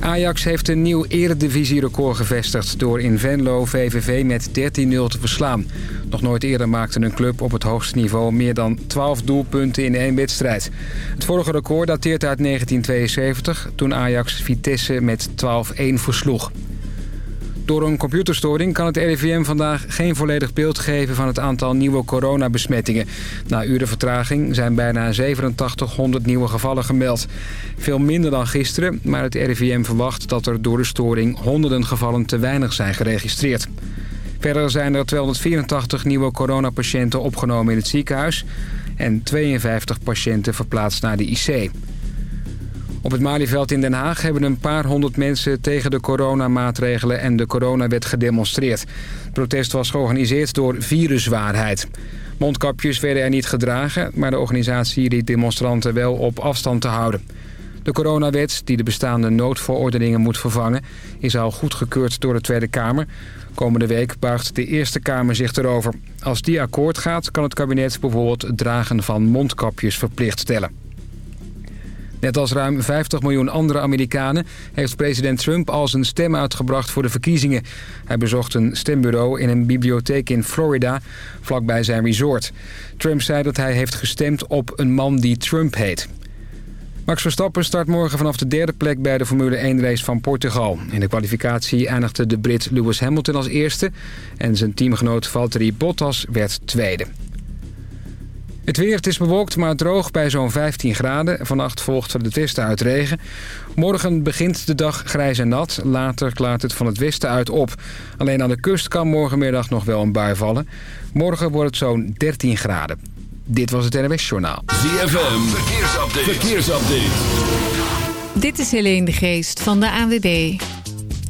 Ajax heeft een nieuw eredivisie-record gevestigd... door in Venlo VVV met 13-0 te verslaan. Nog nooit eerder maakte een club op het hoogste niveau... meer dan 12 doelpunten in één wedstrijd. Het vorige record dateert uit 1972... toen Ajax Vitesse met 12-1 versloeg. Door een computerstoring kan het RIVM vandaag geen volledig beeld geven van het aantal nieuwe coronabesmettingen. Na uren vertraging zijn bijna 8700 nieuwe gevallen gemeld. Veel minder dan gisteren, maar het RIVM verwacht dat er door de storing honderden gevallen te weinig zijn geregistreerd. Verder zijn er 284 nieuwe coronapatiënten opgenomen in het ziekenhuis en 52 patiënten verplaatst naar de IC. Op het Malieveld in Den Haag hebben een paar honderd mensen tegen de coronamaatregelen en de coronawet gedemonstreerd. Het protest was georganiseerd door Viruswaarheid. Mondkapjes werden er niet gedragen, maar de organisatie riet demonstranten wel op afstand te houden. De coronawet, die de bestaande noodverordeningen moet vervangen, is al goedgekeurd door de Tweede Kamer. Komende week buigt de Eerste Kamer zich erover. Als die akkoord gaat, kan het kabinet bijvoorbeeld het dragen van mondkapjes verplicht stellen. Net als ruim 50 miljoen andere Amerikanen heeft president Trump al zijn stem uitgebracht voor de verkiezingen. Hij bezocht een stembureau in een bibliotheek in Florida, vlakbij zijn resort. Trump zei dat hij heeft gestemd op een man die Trump heet. Max Verstappen start morgen vanaf de derde plek bij de Formule 1-race van Portugal. In de kwalificatie eindigde de Brit Lewis Hamilton als eerste... en zijn teamgenoot Valtteri Bottas werd tweede. Het weer, het is bewolkt, maar droog bij zo'n 15 graden. Vannacht volgt de westen uit regen. Morgen begint de dag grijs en nat. Later klaart het van het westen uit op. Alleen aan de kust kan morgenmiddag nog wel een bui vallen. Morgen wordt het zo'n 13 graden. Dit was het NWS Journaal. ZFM, verkeersupdate. verkeersupdate. Dit is Helene de Geest van de ANWB.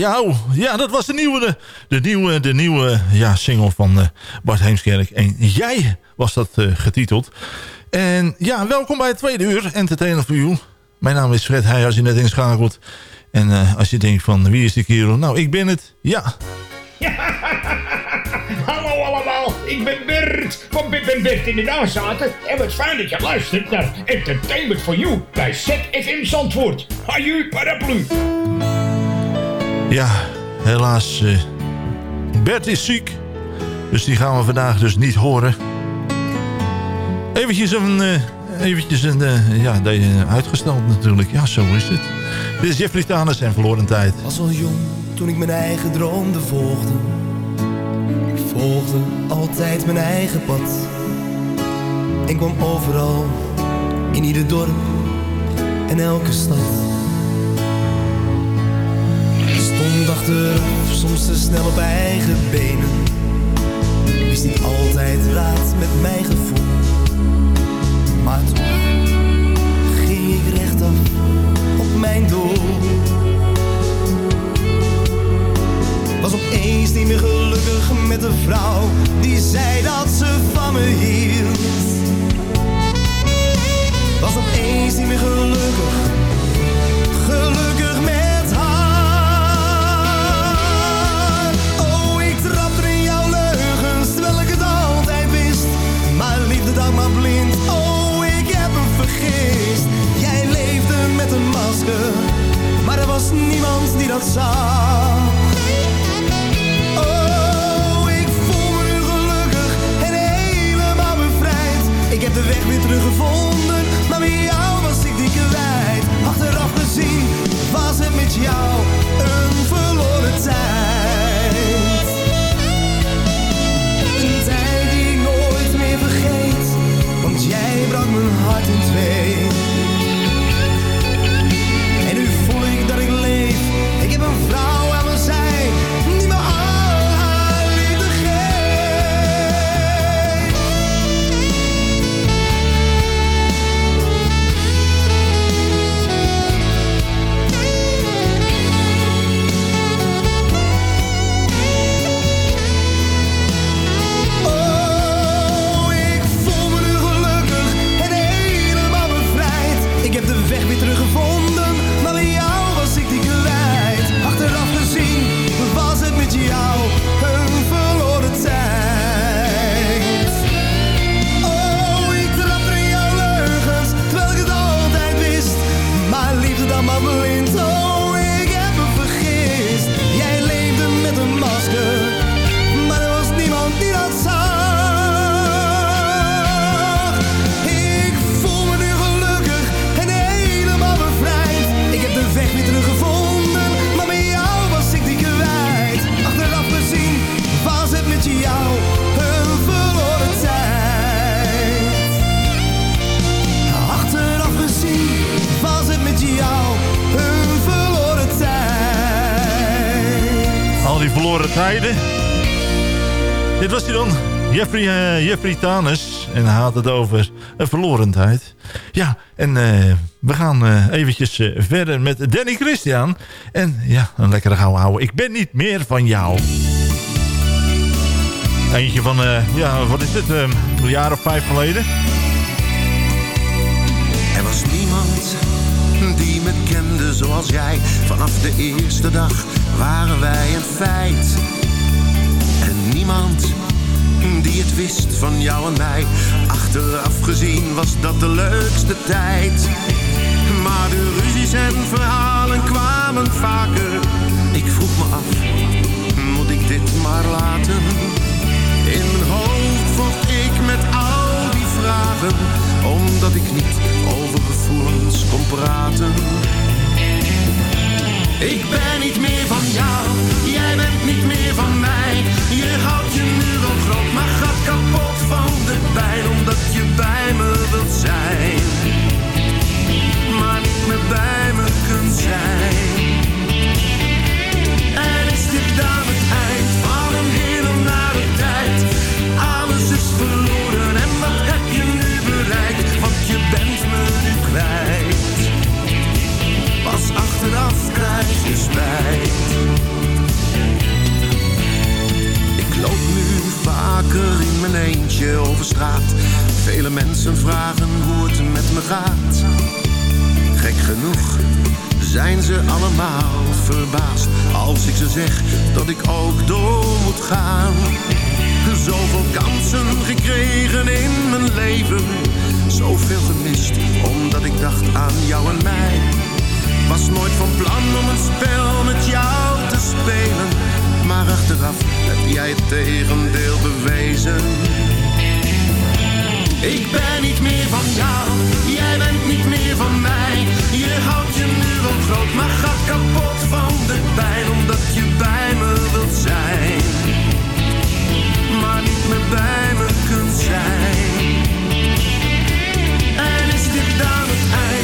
Bij. Ja, dat was de nieuwe, de nieuwe, de nieuwe ja, single van eh, Bart Heemskerk. En Jij was dat eh, getiteld. En ja, welkom bij het tweede uur. Entertainer for You. Mijn naam is Fred Heij, als je net inschakelt. En eh, als je denkt van, wie is die kerel? Nou, ik ben het. Ja. Hallo allemaal, ik ben Bert van Bip en Bert in de Nazaten. En wat fijn dat je luistert naar Entertainment for You bij ZFM Zandvoort. Haju paraplu. Ja, helaas. eh, Bert is ziek. Dus die gaan we vandaag dus niet horen. Eventjes een... eh, eventjes een... eh, ja, uitgesteld natuurlijk. Ja, zo is het. Dit is Jeffrey Taners en Verloren Tijd. was al jong toen ik mijn eigen droomde volgde. Ik volgde altijd mijn eigen pad. En kwam overal, in ieder dorp en elke stad. Stond soms te snel op eigen benen. Wist niet altijd raad met mijn gevoel. Maar toen ging ik rechtaf op mijn doel. Was opeens niet meer gelukkig met een vrouw die zei dat ze van me hield. Was opeens niet meer gelukkig Jij leefde met een masker, maar er was niemand die dat zag. Oh, ik voel me nu gelukkig en helemaal bevrijd. Ik heb de weg weer teruggevonden, maar met jou was ik die kwijt. Achteraf gezien was het met jou een verloren tijd. Jij brak mijn hart in twee. Jeffrey, eh. En hij had het over een verloren tijd. Ja, en eh, we gaan eh, eventjes eh, verder met Danny Christian. En ja, een lekkere gauw houden. Ik ben niet meer van jou. Eentje van, eh, ja, wat is eh, een jaar of vijf geleden. Er was niemand die me kende zoals jij. Vanaf de eerste dag waren wij een feit. En niemand die het wist van jou en mij. Achteraf gezien was dat de leukste tijd. Maar de ruzies en verhalen kwamen vaker. Ik vroeg me af, moet ik dit maar laten? In mijn hoofd vocht ik met al die vragen, omdat ik niet over gevoelens kon praten. Ik ben niet meer van jou, jij bent niet meer van mij. Je houdt bij me wilt zijn. Maar niet meer bij me kunt zijn. En is dit dan het eind van een hele nare tijd? Alles is verloren en wat heb je nu bereikt? Want je bent me nu kwijt. Pas achteraf krijg je spijt. Ik loop nu vaker in mijn eentje over straat. Vele mensen vragen hoe het met me gaat. Gek genoeg zijn ze allemaal verbaasd als ik ze zeg dat ik ook door moet gaan. Zoveel kansen gekregen in mijn leven, zoveel gemist omdat ik dacht aan jou en mij. Was nooit van plan om een spel met jou te spelen, maar achteraf heb jij het tegendeel bewezen. Ik ben niet meer van jou, jij bent niet meer van mij. Je houdt je nu wel groot, maar gaat kapot van de pijn, omdat je bij me wilt zijn. Maar niet meer bij me kunt zijn. En is dit dan het eind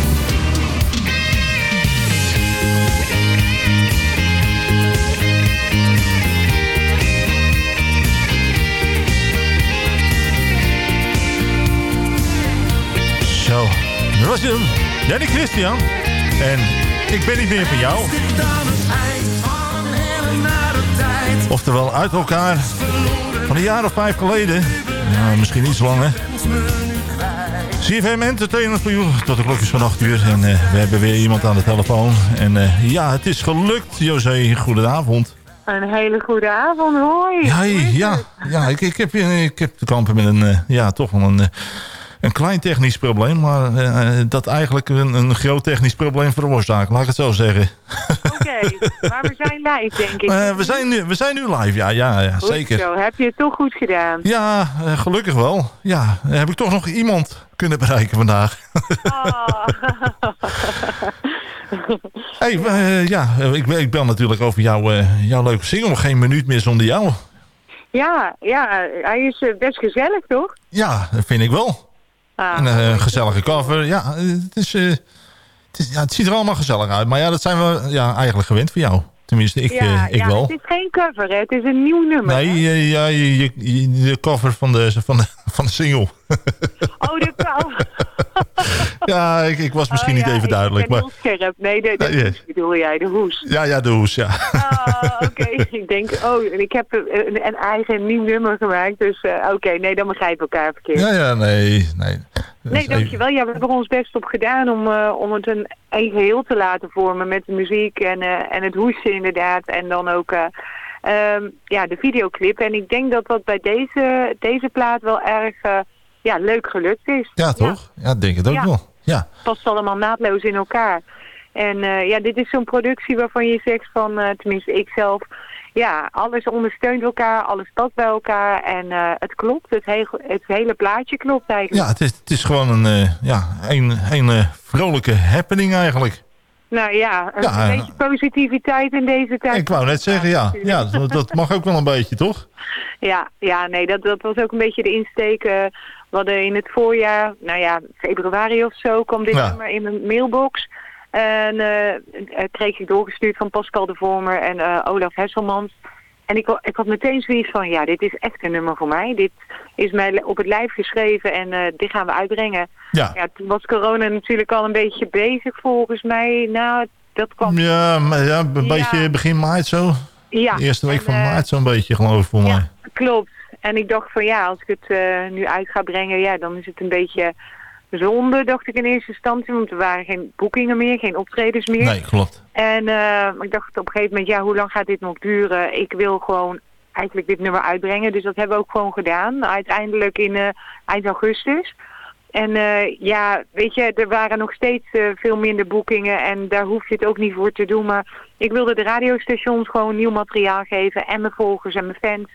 Dat was hem. Danny Christian. En ik ben niet meer van jou. Oftewel uit elkaar van een jaar of vijf geleden. Nou, misschien iets langer. CFM Entertainment voor u tot de klokjes van 8 uur. En eh, we hebben weer iemand aan de telefoon. En eh, ja, het is gelukt. José, goedenavond. Een hele goede avond, hoi. Ja, ja, ja ik, ik, heb, ik heb te kampen met een, eh, ja, toch wel een, een klein technisch probleem. Maar eh, dat eigenlijk een, een groot technisch probleem veroorzaakt. Laat ik het zo zeggen. Oké, maar we zijn live, denk ik. Eh, we, zijn nu, we zijn nu live, ja, ja, ja Goed zeker. Zo, heb je het toch goed gedaan? Ja, eh, gelukkig wel. Ja, heb ik toch nog iemand kunnen bereiken vandaag. Oh. hey, eh, ja, eh, ik, bel natuurlijk over jouw, eh, jouw leuke single. Geen minuut meer zonder jou. ja, ja, hij is eh, best gezellig, toch? Ja, dat vind ik wel. Ah, En eh, een gezellige cover. Ja, eh, het, is, eh, het, is, ja, het ziet er allemaal gezellig uit. Maar ja, dat zijn we ja, eigenlijk gewend van jou. Tenminste, ik, ja, eh, ik ja, wel. het is geen cover, hè. Het is een nieuw nummer. Nee, eh, ja, je, je- je- de cover van de, van de, van de single. Oh, de cover. ja, ik, ik was misschien Oh, niet even ik duidelijk. Maar, scherp. Nee, de, de Nee, hoes bedoel jij, de hoes. ja, ja, de hoes, ja. Ah, oké. ik denk, oh, ik heb een, een eigen nieuw nummer gemaakt. Dus eh, oké, nee, dan begrijpen we elkaar verkeerd. Ja, ja, nee, nee. Nee, dankjewel. Ja, we hebben er ons best op gedaan om, eh, om het een, geheel te laten vormen met de muziek en, eh, en het hoesten inderdaad. En dan ook eh, ehm, ja, de videoclip. En ik denk dat dat bij deze, deze plaat wel erg ja, leuk gelukt is. Ja, toch? Ja, denk het ook Ja. wel. Ja. Past allemaal naadloos in elkaar. En ja, dit is zo'n productie waarvan je zegt van, tenminste ik zelf, ja, alles ondersteunt elkaar, alles past bij elkaar en eh, het klopt. Het, he- het hele plaatje klopt eigenlijk. Ja, het is, het is gewoon een, eh, ja, een, een eh, vrolijke happening eigenlijk. Nou ja, een Ja, beetje positiviteit in deze tijd. Ik wou net zeggen, ja, ja dat, dat mag ook wel een beetje, toch? Ja, ja nee, dat, dat was ook een beetje de insteek. eh, we hadden in het voorjaar, nou ja, februari of zo, kwam dit Ja. nummer in mijn mailbox. En eh, kreeg ik doorgestuurd van Pascal de Vormer en eh, Olaf Hesselmans. En ik, ik had meteen zoiets van, ja, dit is echt een nummer voor mij. Dit is mij op het lijf geschreven en eh, dit gaan we uitbrengen. Ja. ja, toen was corona natuurlijk al een beetje bezig volgens mij. Nou, dat kwam... Ja, maar ja, een beetje begin maart zo. Ja, De eerste week en, van eh, maart zo'n beetje, geloof ik, voor mij. Klopt. En ik dacht van ja, als ik het nu uit ga brengen, ja, dan is het een beetje zonde, dacht ik in eerste instantie. Want er waren geen boekingen meer, geen optredens meer. Nee, klopt. En eh, ik dacht op een gegeven moment, ja, hoe lang gaat dit nog duren? Ik wil gewoon eigenlijk dit nummer uitbrengen. Dus dat hebben we ook gewoon gedaan. Uiteindelijk in eh, eind augustus. En eh, ja, weet je, er waren nog steeds veel minder boekingen en daar hoef je het ook niet voor te doen. Maar ik wilde de radiostations gewoon nieuw materiaal geven en mijn volgers en mijn fans.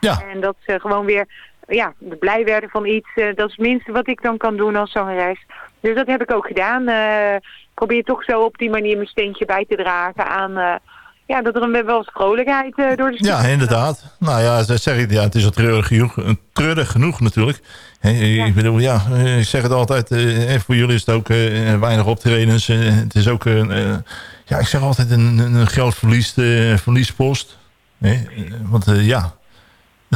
Ja. En dat ze gewoon weer ja, blij werden van iets. eh, dat is het minste wat ik dan kan doen als zangeres. Dus dat heb ik ook gedaan. Eh, probeer toch zo op die manier mijn steentje bij te dragen aan... eh, ja, dat er een, wel eens vrolijkheid door de Ja, inderdaad. Nou ja, ze zeg ik, ja, het is al treurig genoeg, treurig genoeg natuurlijk. Hè, Ik bedoel, ja, ik zeg het altijd, eh, voor jullie is het ook weinig optredens. het is ook, een, ja, ik zeg altijd een, een groot verlies, verliespost. Want ja,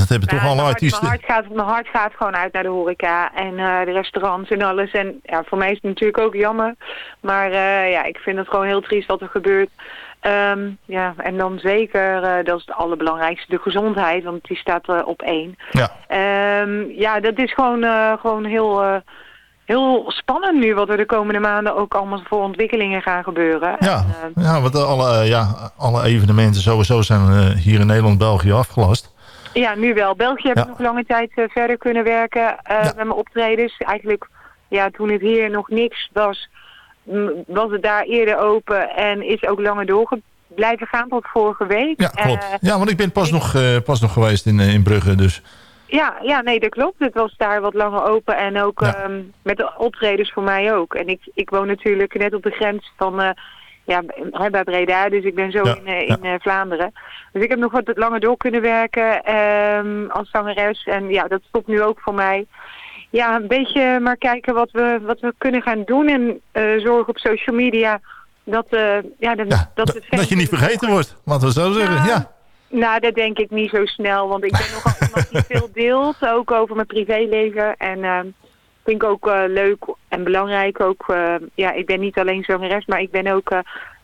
dat hebben toch alle mijn hart- artiesten. Mijn hart, gaat, mijn hart gaat gewoon uit naar de horeca en eh, de restaurants en alles. En ja, voor mij is het natuurlijk ook jammer. Maar eh, ja, ik vind het gewoon heel triest wat er gebeurt. Ehm, ja, en dan zeker, eh, dat is het allerbelangrijkste, de gezondheid. Want die staat op één. Ja. Ehm, ja, dat is gewoon, gewoon heel, heel spannend nu wat er de komende maanden ook allemaal voor ontwikkelingen gaan gebeuren. Ja, En, ja, want alle, ja, alle evenementen sowieso zijn eh, hier in Nederland, België afgelast. Ja, nu wel. België heb ik nog lange tijd eh, verder kunnen werken eh, met mijn optredens. Eigenlijk, ja, toen het hier nog niks was, was het daar eerder open en is ook langer door blijven gaan tot vorige week. Ja, klopt. Eh, ja, want ik ben pas, nog, pas nog geweest in, in Brugge, dus... ja, ja, nee, dat klopt. Het was daar wat langer open en ook ehm, met de optredens voor mij ook. En ik, ik woon natuurlijk net op de grens van, ja, bij Breda, dus ik ben zo Ja, in, eh, in eh, Vlaanderen. Dus ik heb nog wat langer door kunnen werken ehm, als zangeres. En ja, dat stopt nu ook voor mij. Ja, een beetje maar kijken wat we, wat we kunnen gaan doen en eh zorgen op social media dat, eh ja, dat, dat, de Dat je niet vergeten wordt, laten we zo zeggen. Ja, nou, dat denk ik niet zo snel, want ik ben nogal iemand die veel deelt, ook over mijn privéleven. En eh, vind ik ook eh, leuk en belangrijk. Ook, eh, ja, ik ben niet alleen zangeres, maar ik ben ook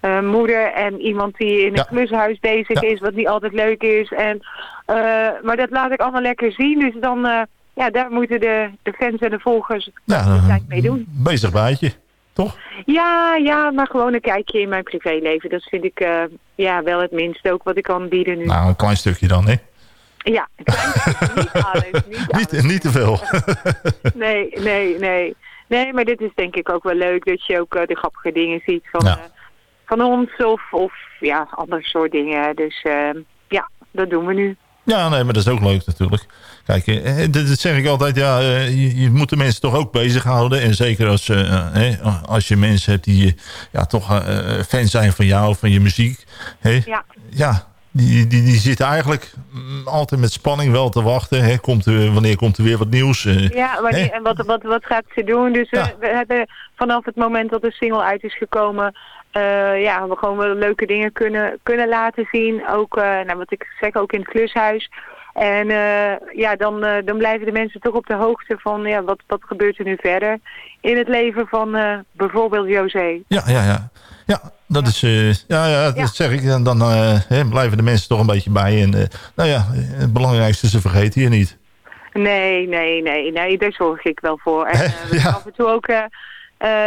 eh, moeder en iemand die in een Ja. klushuis bezig Ja. is, wat niet altijd leuk is. En, maar dat laat ik allemaal lekker zien, dus dan, ja, daar moeten de, de fans en de volgers ja tijd mee doen. bezig bijtje, toch? Ja, ja, maar gewoon een kijkje in mijn privéleven. Dat vind ik ja, wel het minste ook wat ik kan bieden nu. Nou, een klein stukje dan, hè? Ja, stukje, niet alles. Niet Niet, niet te veel. Nee, nee, nee. Nee, maar dit is denk ik ook wel leuk dat je ook eh, de grappige dingen ziet van, Ja. eh, van ons of, of ja, ander soort dingen. Dus eh, ja, dat doen we nu. Ja, nee, maar dat is ook leuk natuurlijk. Kijk, eh, dat, zeg ik altijd, ja, je, je moet de mensen toch ook bezighouden. En zeker als, eh, als je mensen hebt die ja, toch fan zijn van jou, van je muziek. Hè? Ja. Ja, die, die, die zitten eigenlijk mm, altijd met spanning wel te wachten. Hè? Komt er, wanneer komt er weer wat nieuws? eh, Ja, hè? en wat, wat, wat gaat ze doen? Dus we, we hebben vanaf het moment dat de single uit is gekomen... eh, ja, we gewoon wel leuke dingen kunnen, kunnen laten zien. Ook, eh, nou, wat ik zeg, ook in het klushuis. En ja, dan, dan blijven de mensen toch op de hoogte van... Ja, wat, wat gebeurt er nu verder in het leven van bijvoorbeeld José. Ja, ja, ja. Ja, dat is, eh, ja, ja, dat zeg ik. Dan, dan eh, hè, blijven de mensen toch een beetje bij. En eh, nou ja, het belangrijkste, ze vergeten je niet. Nee, nee, nee, nee, daar zorg ik wel voor. En eh, we af en toe ook,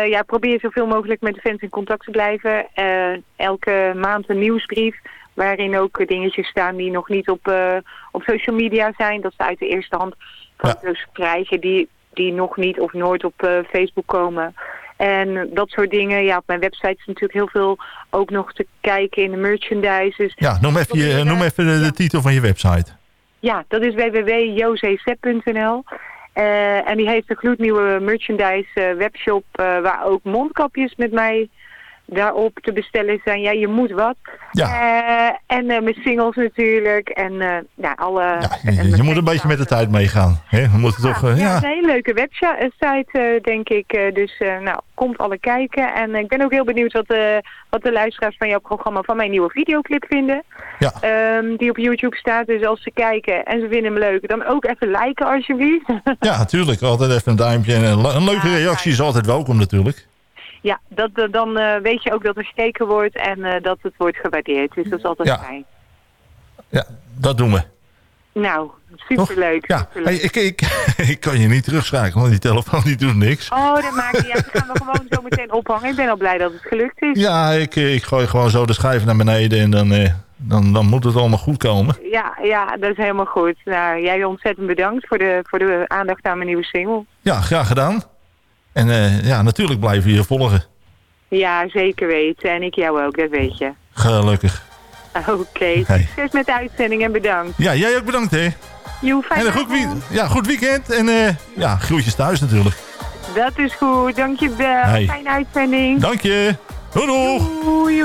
ja, probeer zoveel mogelijk met de fans in contact te blijven. Eh, elke maand een nieuwsbrief, waarin ook dingetjes staan die nog niet op, eh, op social media zijn. Dat ze uit de eerste hand foto's krijgen die, die nog niet of nooit op eh, Facebook komen. En dat soort dingen. Ja, op mijn website is natuurlijk heel veel ook nog te kijken in de merchandise. Dus Ja, noem even, je, noem even de, de titel van je website. ja, dat is www.jozezep.nl. Eh en die heeft een gloednieuwe merchandise eh, webshop eh, waar ook mondkapjes met mij daarop te bestellen zijn. Ja, je moet wat. Eh, en eh, mijn singles natuurlijk. En eh ja, alle... Je, je moet een beetje met de tijd meegaan. Hè? We moeten toch... Ja, ja. het is een hele leuke website, denk ik. Dus nou, komt alle kijken. En ik ben ook heel benieuwd wat, de wat de luisteraars van jouw programma van mijn nieuwe videoclip vinden. Ja. Ehm, die op YouTube staat. Dus als ze kijken en ze vinden hem leuk, dan ook even liken alsjeblieft. Ja, natuurlijk. Altijd even een duimpje. En een leuke reactie is altijd welkom natuurlijk. Ja, dat, eh, dan eh, weet je ook dat er gekeken wordt en eh, dat het wordt gewaardeerd. Dus dat is altijd Ja. fijn. Ja, dat doen we. Nou, superleuk. Ja, hey, ik, ik, ik kan je niet terugschakelen, want die telefoon die doet niks. Oh, dat maakt niet uit. Die gaan we gewoon zo meteen ophangen. Ik ben al blij dat het gelukt is. Ja, ik, ik gooi gewoon zo de schijf naar beneden en dan, eh, dan, dan moet het allemaal goed komen. Ja, ja, dat is helemaal goed. Nou, jij ontzettend bedankt voor de, voor de aandacht aan mijn nieuwe single. Ja, graag gedaan. En eh, ja, natuurlijk blijven we je volgen. Ja, zeker weten. En ik jou ook, dat weet je. Gelukkig. Oké, Hey. succes met de uitzending en bedankt. Ja, jij ook bedankt hè. Joe, fijn En een goed, ja, goed weekend en eh, ja, groetjes thuis natuurlijk. Dat is goed, dankjewel. Hey. Fijne uitzending. Dank je. Doei doeg. Doei,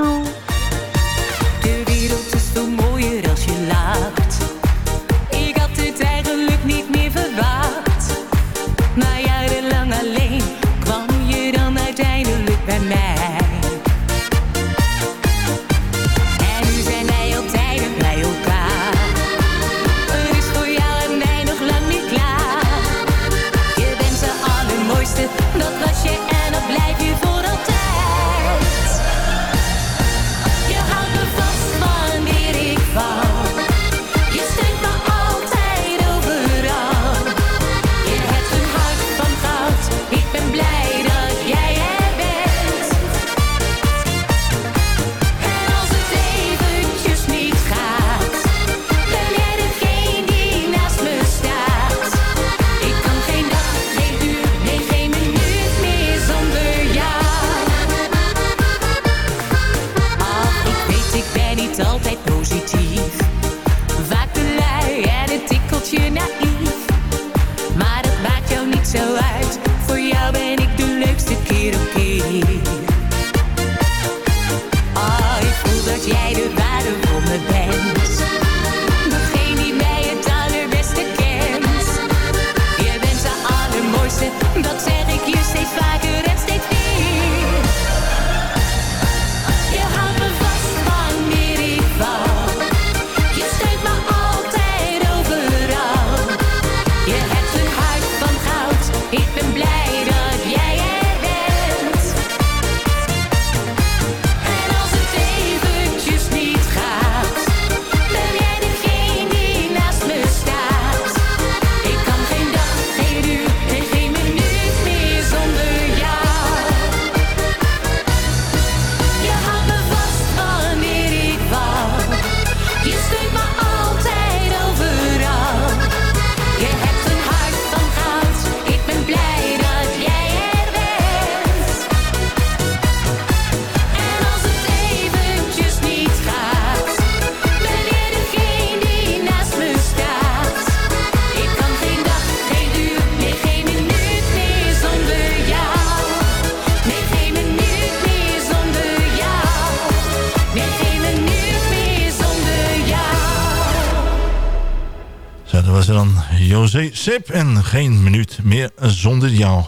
was er dan José Sip en geen minuut meer zonder jou.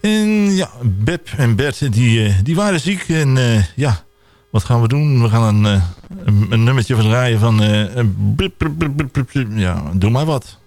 En ja, Beb en Bert, die, eh, die waren ziek. En eh, ja, wat gaan we doen? We gaan een, eh, een, nummertje verdraaien van... blip. ja, doe maar wat.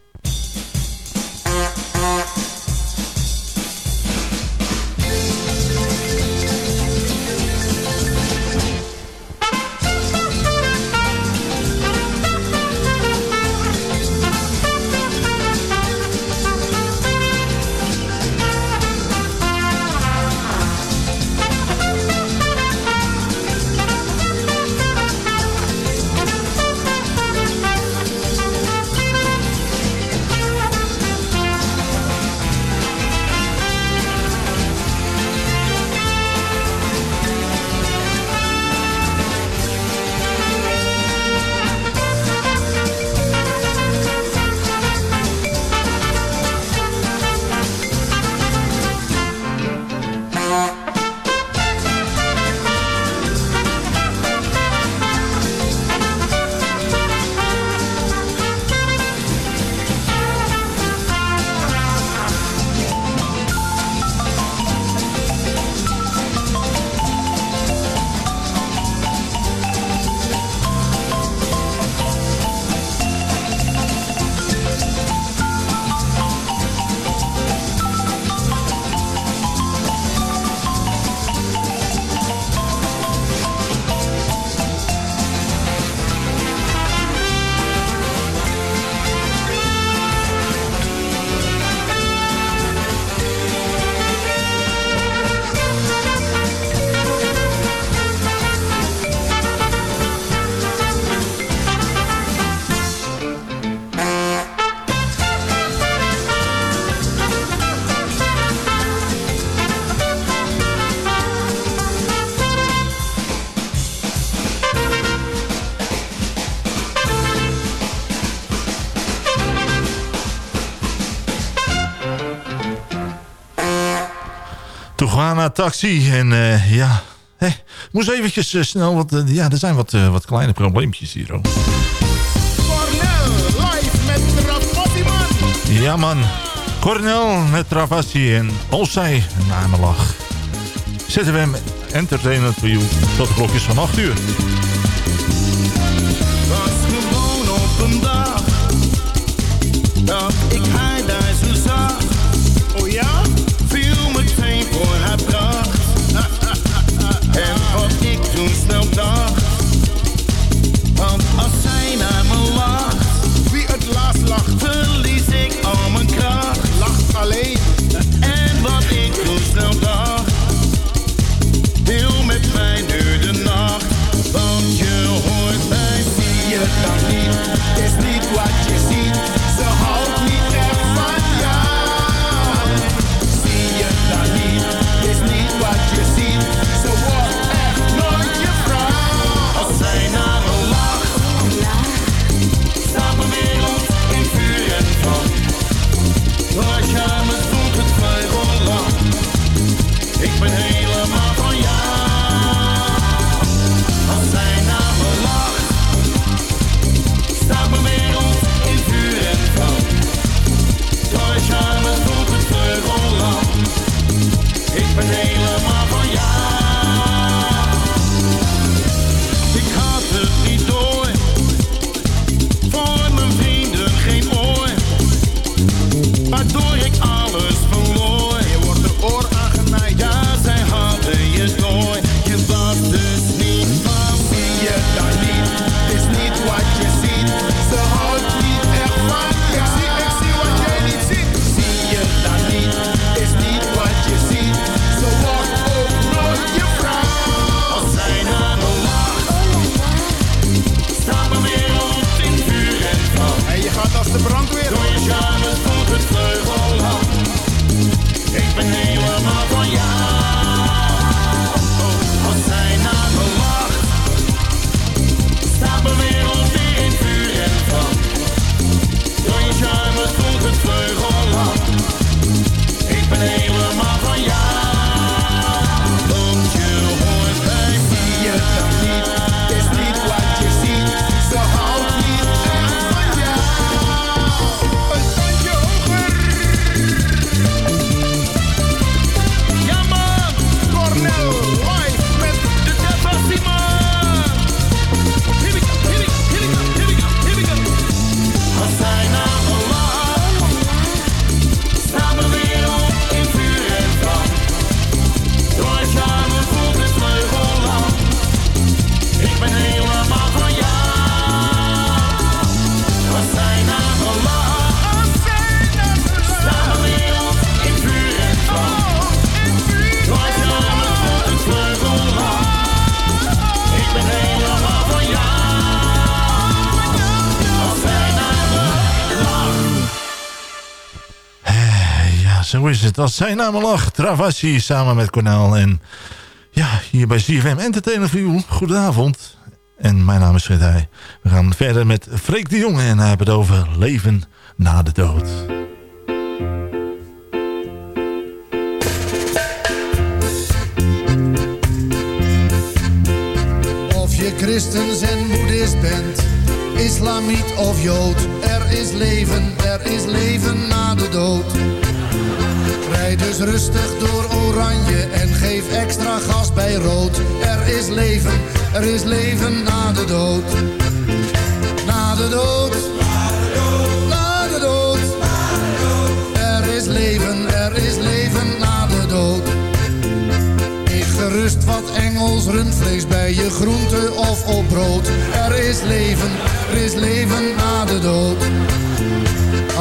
Havana Taxi. En uh, ja, hey, moest eventjes eh, snel, want eh, ja, er zijn wat, wat kleine probleempjes hier. Hoor. Cornel live met Ravassi man. Ja man, Cornel met Ravassi en Olsei Namelach. hem Entertainment voor jou tot de klokjes van 8 uur. Was gewoon op een dag dat ik haar daar zo zag voor haar bracht. en wat ik toen snel dacht. is het? Als zij namen lag, Travassi samen met Cornel. En ja, hier bij ZFM Entertainer View. Goedenavond. En mijn naam is Schrijdij. We gaan verder met Freek de Jonge. En hij hebben het over leven na de dood. Of je christens en boeddhist bent, islamiet of jood. Er is leven, er is leven na de dood. Rijd dus rustig door oranje en geef extra gas bij rood. Er is leven, er is leven na de dood. Na de dood. wat Engels rundvlees bij je groente of op brood. Er is leven, er is leven na de dood.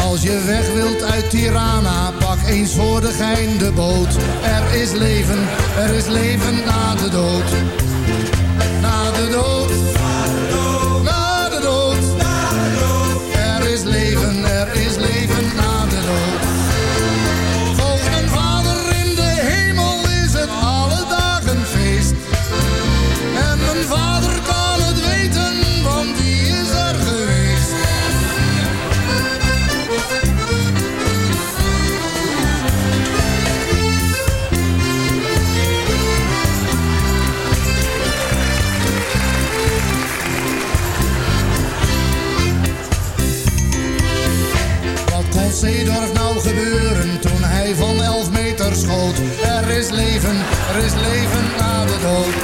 Als je weg wilt uit Tirana, pak eens voor de gein de boot. Er is leven, er is leven na de dood. Na de dood. Is leven, er is leven na de dood.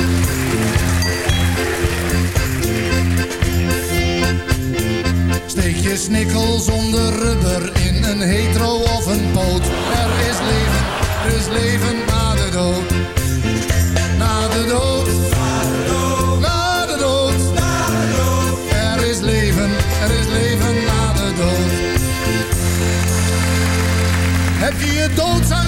Steek je snikkel zonder rubber in een hetero of een poot. Er is leven, er is leven na de dood. Na de dood. Na de dood. Er is leven, er is leven na de dood. Heb je je overwonnen?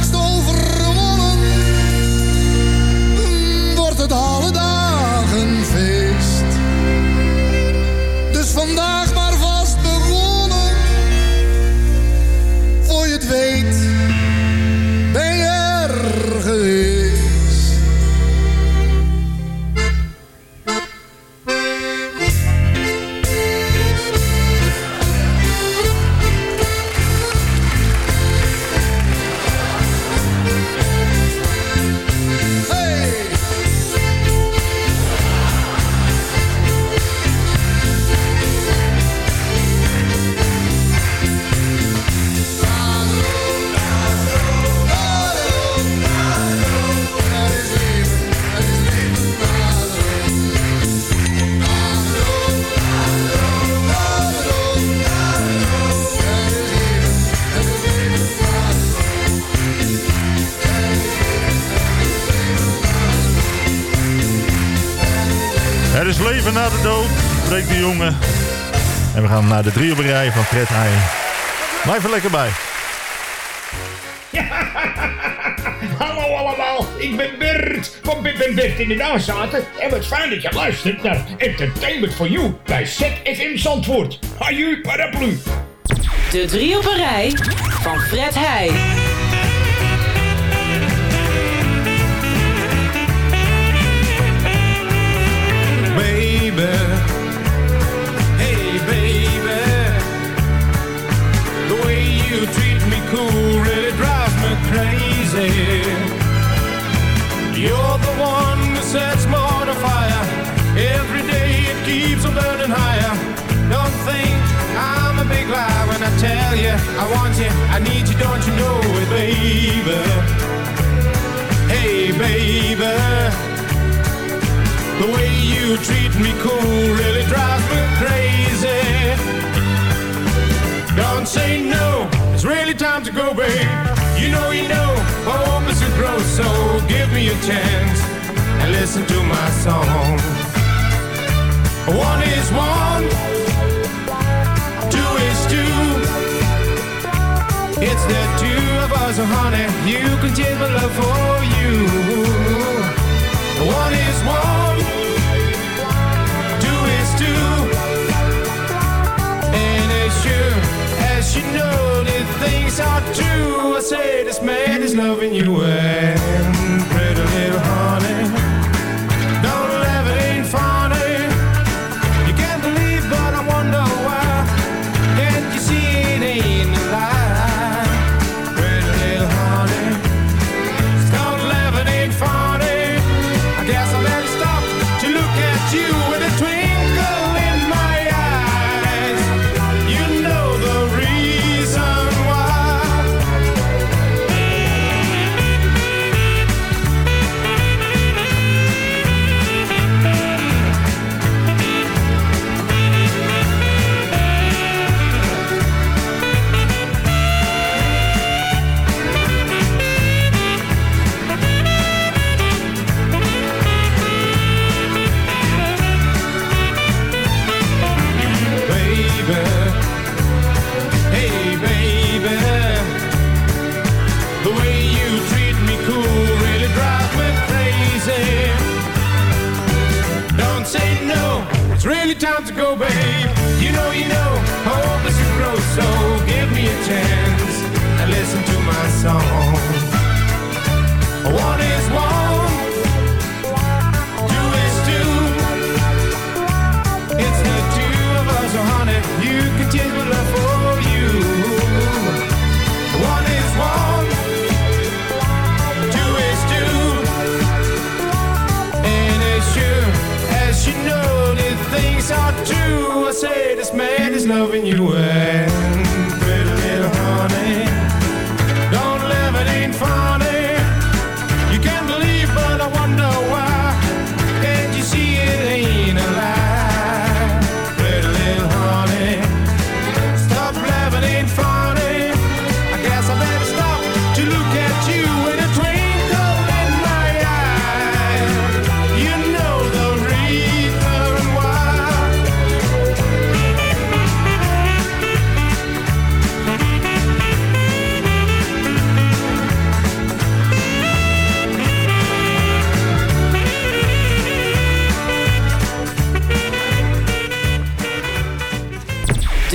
Naar de drie op een rij van Fred Heij. Blijf er lekker bij. Hallo allemaal, ik ben Bert van Bip en Bert in de Nazaten. En wat fijn dat je luistert naar Entertainment for You bij ZFM Zandvoort. Haju paraplu. De drie op een rij van Fred Heij. baby. Cool really drives me crazy. You're the one that sets me on fire. Every day it keeps on burning higher. Don't think I'm a big lie when I tell you I want you, I need you, don't you know it, baby? Hey, baby. The way you treat me cool really drives me crazy. Don't say no, it's really time to go, babe. You know, you know, hope is a grow, so give me a chance and listen to my song. One is one, two is two. It's the two of us, honey. You can change my love for you. One is one, two is two. And as sure you know that things are true, I say this man is loving you and pretty little honey.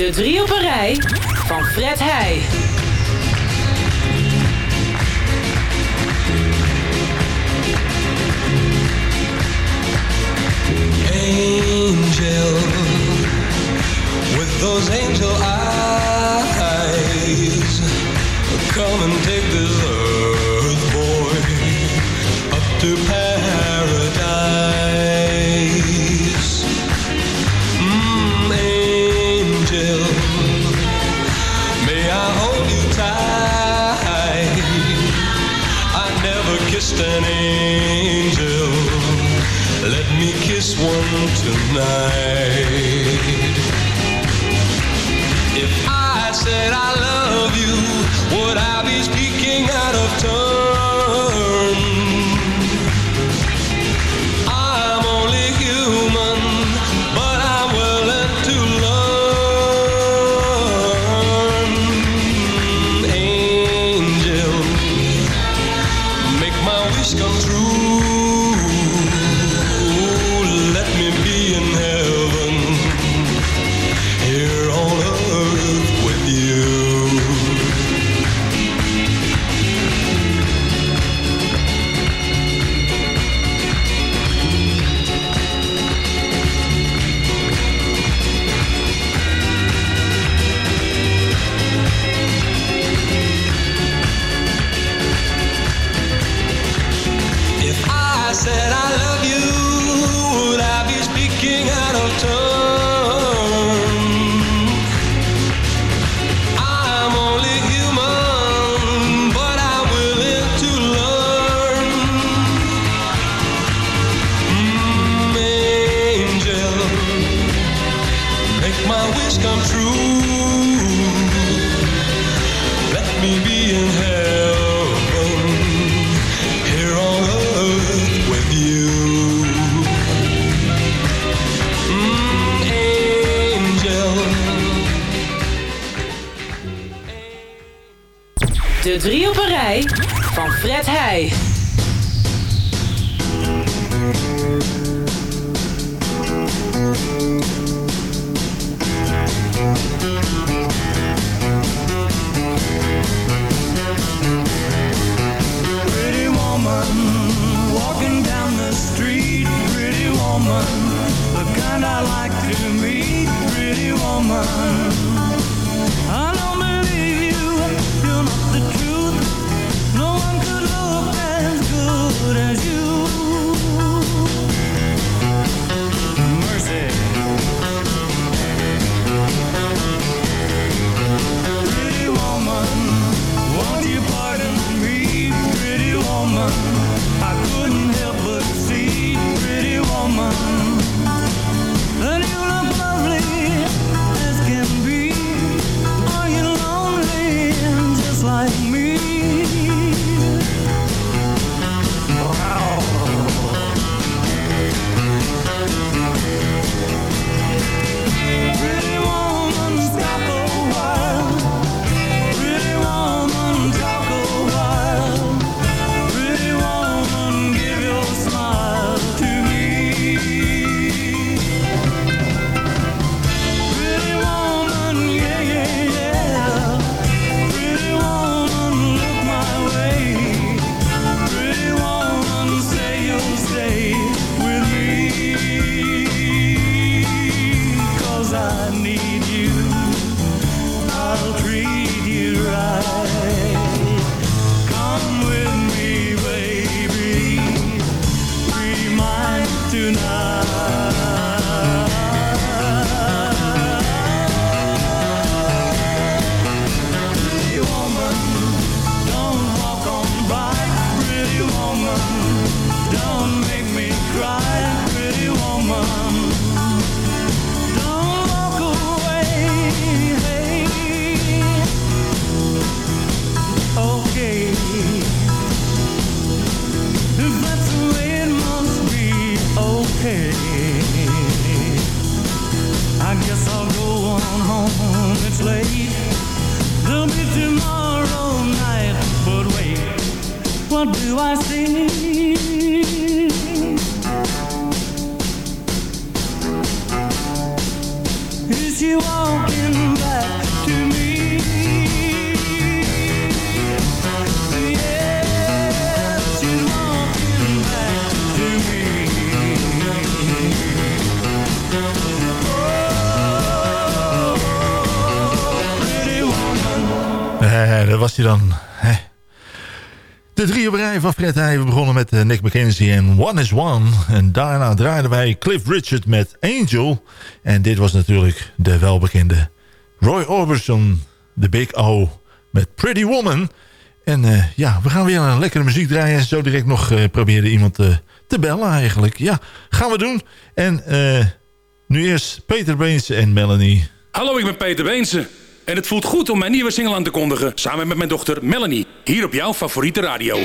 De drie op een rij van Fred Heij. Angel, with those angel eyes, come and take this earth boy up to paradise. night. Rij van. We begonnen met eh, Nick McKenzie en One is One. En daarna draaiden wij Cliff Richard met Angel. En dit was natuurlijk de welbekende Roy Orbison, de Big O, met Pretty Woman. En eh, ja, we gaan weer een lekkere muziek draaien. En zo direct nog eh, proberen iemand te bellen eigenlijk. Ja, gaan we doen. En nu eerst Peter Beens en Melanie. Hallo, ik ben Peter Beense. En het voelt goed om mijn nieuwe single aan te kondigen... samen met mijn dochter Melanie. Hier op jouw favoriete radio.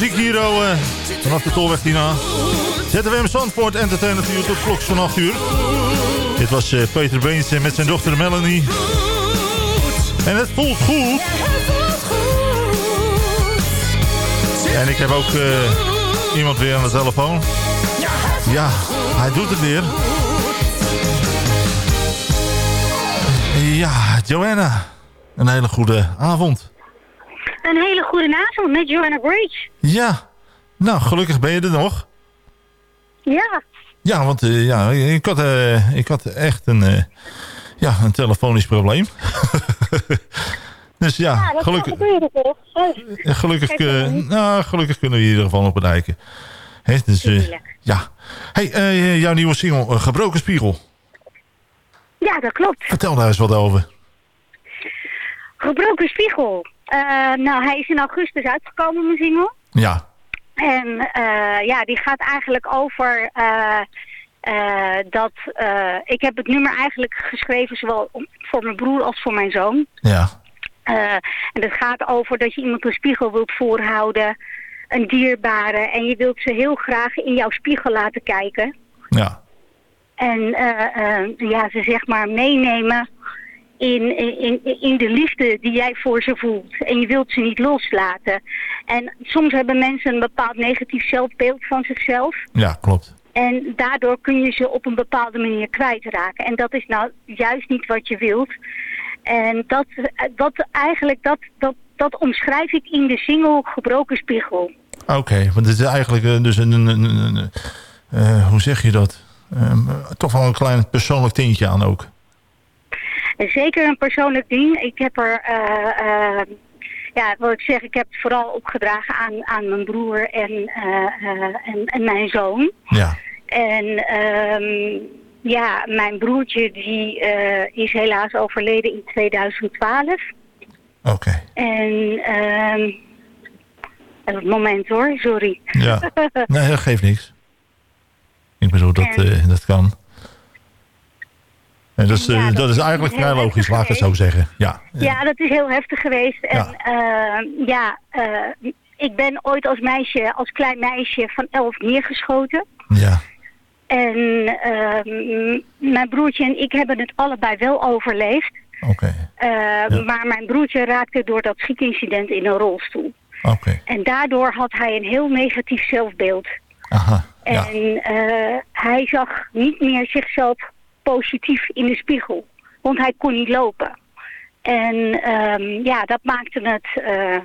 Muziek hier eh, vanaf de Tolweg hierna. ZWM Zandvoort Entertainment uur tot kloks van 8 uur. Dit was eh, Peter Beens eh, met zijn dochter Melanie. En het voelt goed. En ik heb ook eh, iemand weer aan de telefoon. Ja, hij doet het weer. Ja, Joanna. Een hele goede avond. Een hele goede avond met Joanna Bridge. Ja, nou gelukkig ben je er nog. Ja, Ja, want eh, ja, ik, had, eh, ik had echt een, eh, ja, een telefonisch probleem. dus ja, ja dat gelukkig, gelukkig, nou, gelukkig kunnen we in ieder geval nog bereiken. Hè, dus, ja. Hey, jouw nieuwe single, Gebroken Spiegel. Ja, dat klopt. Vertel daar eens wat over. Gebroken spiegel. Eh, nou, hij is in augustus uitgekomen, mijn single. Ja. En eh, ja, die gaat eigenlijk over eh, dat... ik heb het nummer eigenlijk geschreven zowel voor mijn broer als voor mijn zoon. Ja. En het gaat over dat je iemand een spiegel wilt voorhouden, een dierbare, en je wilt ze heel graag in jouw spiegel laten kijken. Ja. En ja, ze zeg maar meenemen in, in, in de liefde die jij voor ze voelt. En je wilt ze niet loslaten. En soms hebben mensen een bepaald negatief zelfbeeld van zichzelf. Ja, klopt. En daardoor kun je ze op een bepaalde manier kwijtraken. En dat is nou juist niet wat je wilt. En dat, dat eigenlijk, dat, dat, dat omschrijf ik in de single Gebroken Spiegel. Oké, want het is eigenlijk eh, dus een... een, een- een- eh, hoe zeg je dat? Ehm, toch wel een klein persoonlijk tintje aan ook. Zeker een persoonlijk ding. Ik heb er, eh, eh, ja, wat ik zeg, ik heb het vooral opgedragen aan, aan mijn broer en, eh, en, en mijn zoon. Ja. En ehm, ja, mijn broertje die is helaas overleden in 2012. Oké. En ehm een moment hoor, sorry. Ja. Nee, dat geeft niks. Ik bedoel, dat, dat kan. En dat, is, eh, Ja, dat, dat is eigenlijk vrij logisch, laat ik het zo zeggen. Ja. Ja, dat is heel heftig geweest. En ja, ja eh, ik ben ooit als meisje, als klein meisje van elf neergeschoten. Ja. En ehm, mijn broertje en ik hebben het allebei wel overleefd. Oké. Eh, Maar mijn broertje raakte door dat schietincident in een rolstoel. Oké. En daardoor had hij een heel negatief zelfbeeld. Aha. En eh, hij zag niet meer zichzelf positief in de spiegel. Want hij kon niet lopen. En ehm, ja, dat maakte het eh,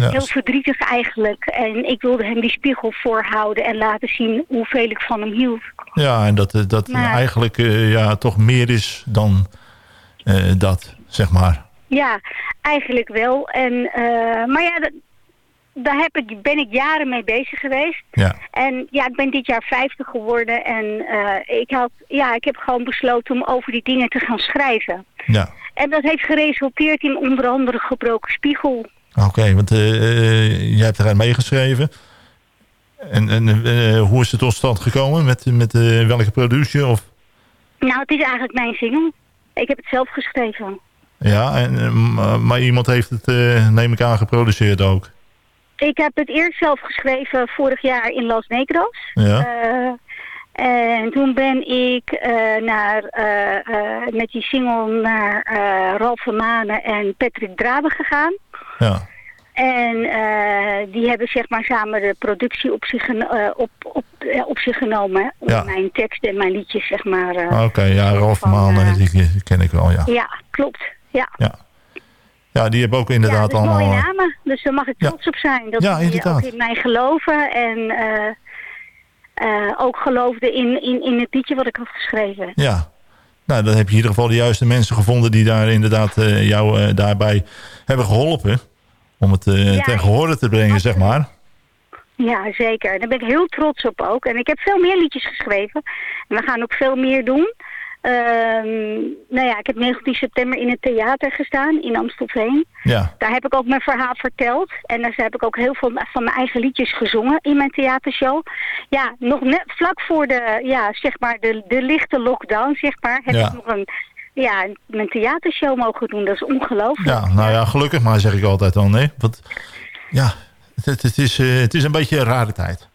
Ja. heel verdrietig eigenlijk. En ik wilde hem die spiegel voorhouden en laten zien hoeveel ik van hem hield. Ja, en dat, eh, dat Maar- eigenlijk eh, ja, toch meer is dan dat, zeg maar. Ja, eigenlijk wel. En, maar ja, dat- daar heb ik, ben ik jaren mee bezig geweest. Ja. En ja, ik ben dit jaar 50 geworden en eh, ik, had, ja, ik heb gewoon besloten om over die dingen te gaan schrijven. Ja. En dat heeft geresulteerd in onder andere Gebroken Spiegel. Oké, want eh, jij hebt erin meegeschreven. En, en hoe is het tot stand gekomen? Met, met welke producer? Of, Nou, het is eigenlijk mijn single. Ik heb het zelf geschreven. ja, en, maar- iemand heeft het, neem ik aan, geproduceerd ook. Ik heb het eerst zelf geschreven vorig jaar in Las Negros. Ja. Eh, en toen ben ik eh, naar, eh, met die single naar Ralf van Manen en Patrick Draben gegaan. Ja. En die hebben zeg maar samen de productie op zich, op, op, op zich genomen. Om Ja. mijn tekst en mijn liedjes zeg maar. Oké, ja, Ralf die ken ik wel, ja. ja, klopt. Ja. Ja, die hebben ook ja, inderdaad dat is mooie allemaal... eh, namen. Dus daar mag ik Ja. trots op zijn. Dat Ja, die ook in mij geloven. En eh, eh, ook geloofde in, in, in het liedje wat ik had geschreven. Ja. Nou, dan heb je in ieder geval de juiste mensen gevonden... die daar inderdaad jou daarbij hebben geholpen. Om het Ja. ten gehore te brengen, zeg maar. Ja, zeker. Daar ben ik heel trots op ook. En ik heb veel meer liedjes geschreven. En we gaan ook veel meer doen. Ehm, nou ja, ik heb 19 september in het theater gestaan in Amstelveen. Ja. Daar heb ik ook mijn verhaal verteld. En daar heb ik ook heel veel van mijn eigen liedjes gezongen in mijn theatershow. Ja, nog net vlak voor de, ja, zeg maar, de, de lichte lockdown, zeg maar, heb Ja. ik nog een, ja, mijn theatershow mogen doen. Dat is ongelooflijk. Ja, nou ja, gelukkig maar, zeg ik altijd dan. Nee? Want ja, het, het, is, eh, het is een beetje een rare tijd.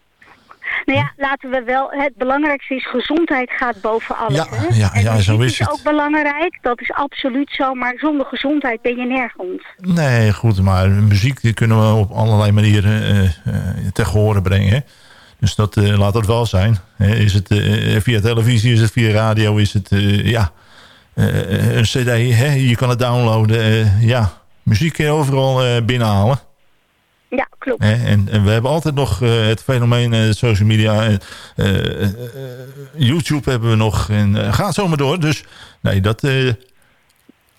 Nou ja, laten we wel, het belangrijkste is gezondheid gaat boven alles. Ja, hè? ja, En ja, zo is het. ook belangrijk, dat is absoluut zo, maar zonder gezondheid ben je nergens. Nee, goed, maar muziek die kunnen we op allerlei manieren eh eh, te horen brengen. Hè? Dus dat, eh, laat dat wel zijn. Hè? Is het via televisie, is het via radio, is het ja, een cd. Hè? Je kan het downloaden. ja, muziek kun je overal binnenhalen. Klopt. En, en we hebben altijd nog eh, het fenomeen eh, social media. eh, YouTube hebben we nog. En gaat zo maar door. Dus nee, dat...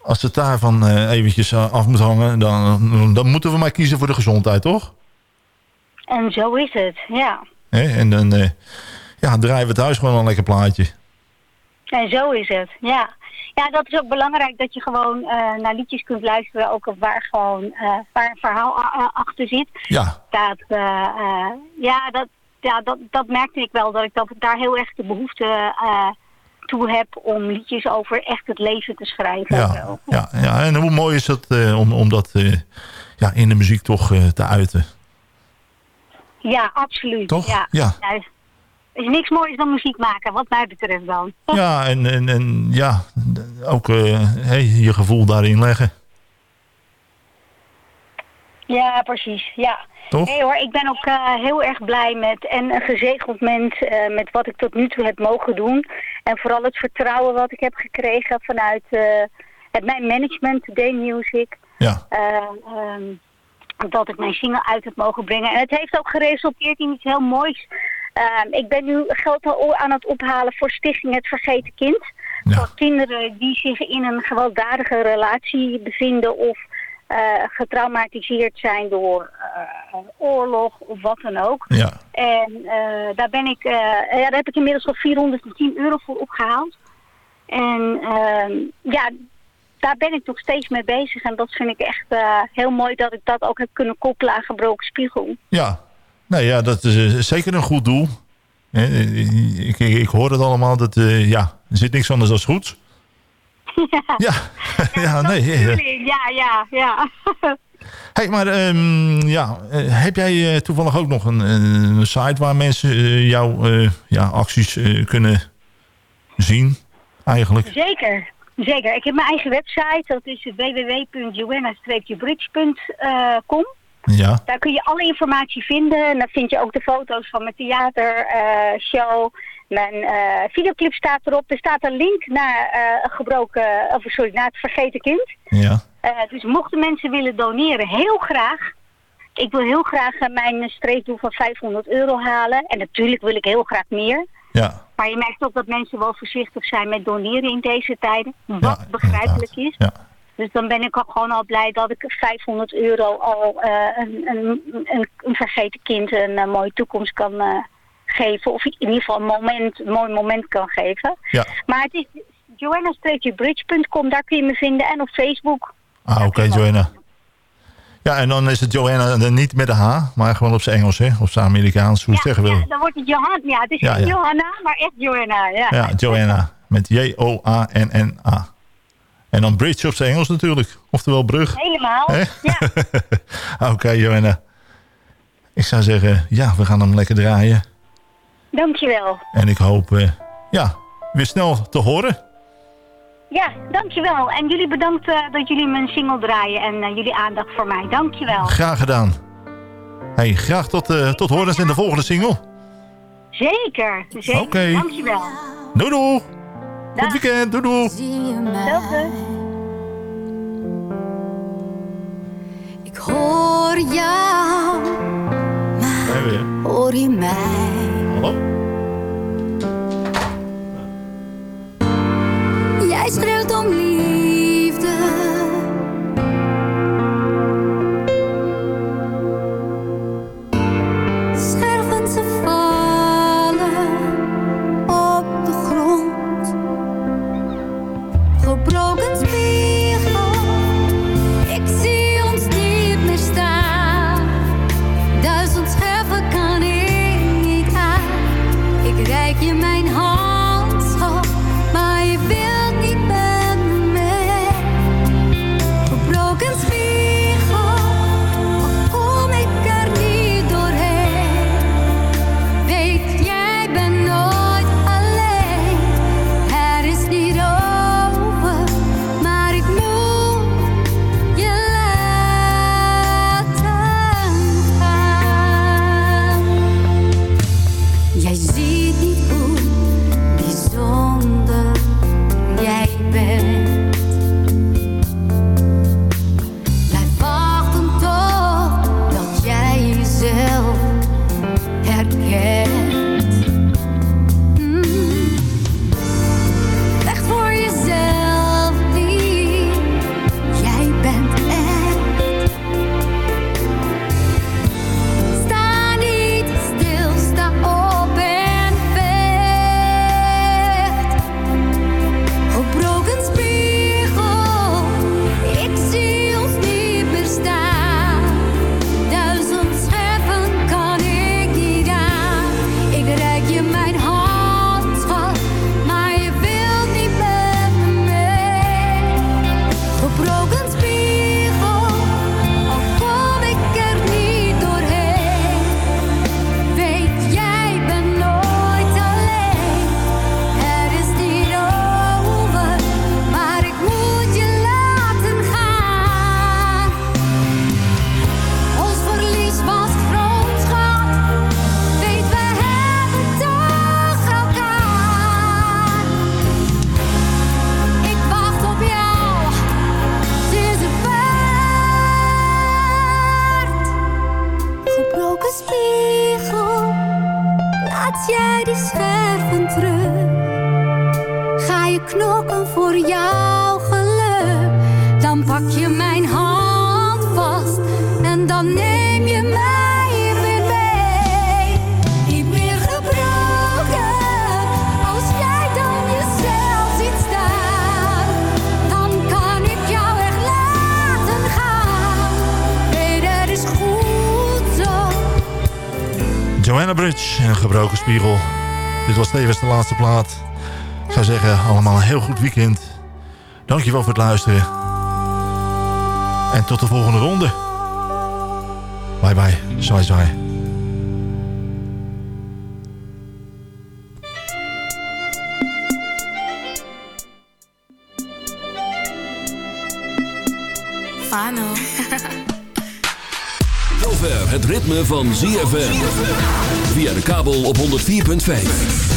als het daarvan eventjes af moet hangen... Dan, dan moeten we maar kiezen voor de gezondheid, toch? En zo is het, ja. En dan ja, draaien we thuis gewoon een lekker plaatje. En zo is het, ja. Ja, dat is ook belangrijk dat je gewoon eh, naar liedjes kunt luisteren, ook waar gewoon eh, waar een verhaal achter zit. Ja. Dat, eh, ja, dat, ja dat, dat merkte ik wel, dat ik dat, daar heel erg de behoefte eh, toe heb om liedjes over echt het leven te schrijven. Ja, ja, ja, en hoe mooi is dat om, om dat ja, in de muziek toch te uiten. Ja, absoluut. Toch? Ja. Ja. Is niks moois dan muziek maken, wat mij betreft dan. Ja, en, en, en ja, ook eh, hey, je gevoel daarin leggen. Ja, precies. Ja. Toch? Nee hoor, ik ben ook eh, heel erg blij met en een gezegeld mens eh, met wat ik tot nu toe heb mogen doen. En vooral het vertrouwen wat ik heb gekregen vanuit het, mijn management, Day Music. Ja. Eh, ehm, dat ik mijn single uit heb mogen brengen. En het heeft ook geresulteerd in iets heel moois. Ehm, ik ben nu geld aan het ophalen voor Stichting Het Vergeten Kind. Voor kinderen die zich in een gewelddadige relatie bevinden of eh, getraumatiseerd zijn door eh, oorlog of wat dan ook. Ja. En eh, daar, ben ik, ja, daar heb ik inmiddels al 410 euro voor opgehaald. En ehm, ja, daar ben ik nog steeds mee bezig. En dat vind ik echt heel mooi dat ik dat ook heb kunnen koppelen aan gebroken spiegel. Ja, nee, ja dat is eh, zeker een goed doel. Hè, eh, Ik, ik, ik hoor het allemaal, dat, eh, ja, er zit niks anders dan goed. Ja, ja, nee. eh. Ja, ja, ja. Hey, maar ehm, ja, eh, heb jij eh, toevallig ook nog een, een site waar mensen eh, jouw eh, ja, acties eh, kunnen zien, eigenlijk? Zeker, zeker. Ik heb mijn eigen website. Dat is www.joanna-bridge.com. Ja, Daar kun je alle informatie vinden. En daar vind je ook de foto's van mijn theatershow. mijn eh, videoclip staat erop. Er staat een link naar, eh, een gebroken, of sorry, naar het vergeten kind. ja, Eh, dus mochten mensen willen doneren, heel graag. Ik wil heel graag eh, mijn streefdoel van 500 euro halen. En natuurlijk wil ik heel graag meer. ja, Maar je merkt ook dat mensen wel voorzichtig zijn met doneren in deze tijden. Wat begrijpelijk is. ja. Dus dan ben ik ook gewoon al blij dat ik 500 euro al eh, een, een, een, een vergeten kind een, eh, mooie toekomst kan eh, geven. Of in ieder geval een, moment, een mooi moment kan geven. Ja. Maar het is joanna-bridge.com, daar kun je me vinden. En op Facebook. Ah, oké, Joanna. Ja, en dan is het Joanna dan niet met de H, maar gewoon op zijn Engels, hè? Op zijn Amerikaans, hoe je het zeggen wil. Ja, dan wordt het Johanna. Ja, het is Ja, niet ja. Johanna, maar echt Joanna. Ja, Ja, Joanna. Met J-O-A-N-N-A. En dan bridge op zijn Engels natuurlijk. Oftewel brug. Helemaal. Ja. Oké, Joanna. Ik zou zeggen, ja, we gaan hem lekker draaien. Dankjewel. En ik hoop, eh, ja, weer snel te horen. Ja, dankjewel. En jullie bedankt eh, dat jullie mijn single draaien en eh, jullie aandacht voor mij. Dankjewel. Graag gedaan. Hey, graag tot, tot horens in de volgende single. Zeker. Zeker. Oké. Dankjewel. Doei doei. Goed weekend. Doei doei. Ik hoor jou, weer. hoor je mij? Plaat. Ik zou zeggen, allemaal een heel goed weekend. Dankjewel voor het luisteren. En tot de volgende ronde. Bye bye. Zwaai zwaai. Fano. Zover het ritme van ZFM. Via de kabel op 104.5.